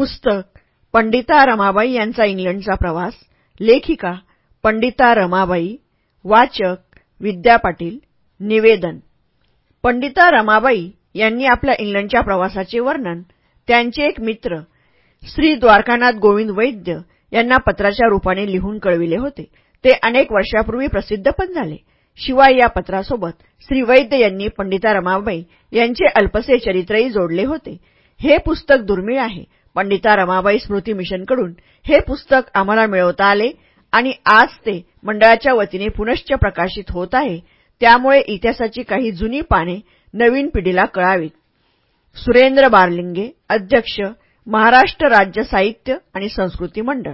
पुस्तक पंडिता रमाबाई यांचा इंग्लंडचा प्रवास लेखिका पंडिता रमाबाई वाचक विद्या पाटील निवेदन. पंडिता रमाबाई यांनी आपल्या इंग्लंडच्या प्रवासाचे वर्णन त्यांचे एक मित्र श्री द्वारकानाथ गोविंद वैद्य यांना पत्राच्या रूपाने लिहून कळविले होते. ते अनेक वर्षापूर्वी प्रसिद्ध पण झाले. शिवाय या पत्रासोबत श्री वैद्य यांनी पंडिता रमाबाई यांचे अल्पसे चरित्रही जोडले होते. हे पुस्तक दुर्मिळ आहे. पंडिता रमाबाई स्मृती मिशनकडून हे पुस्तक आम्हाला मिळवता आले आणि आज ते मंडळाच्या वतीने पुनश्च प्रकाशित होत आहे. त्यामुळे इतिहासाची काही जुनी पाने नवीन पिढीला कळावीत. सुरेंद्र बारलिंगे अध्यक्ष महाराष्ट्र राज्य साहित्य आणि संस्कृती मंडळ.